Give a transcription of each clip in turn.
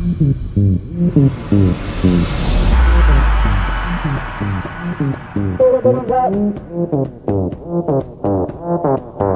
Thank you.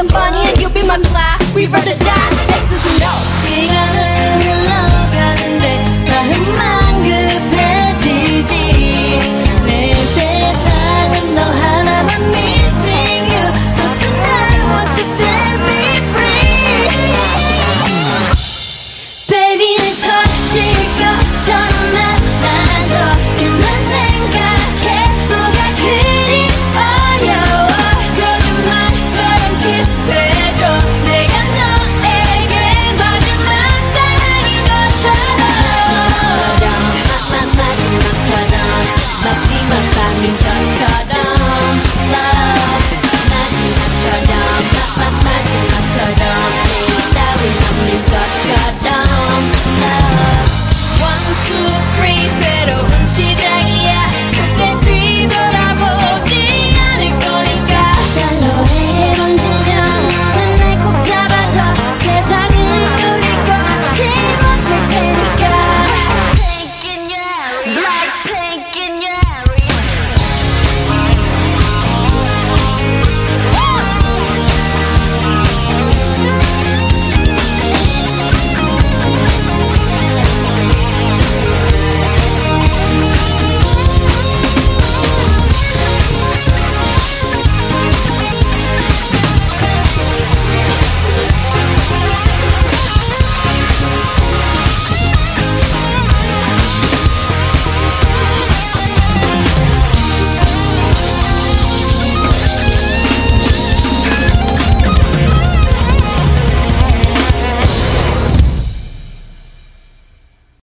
and Bunny and you'll be my glide. We ride or die.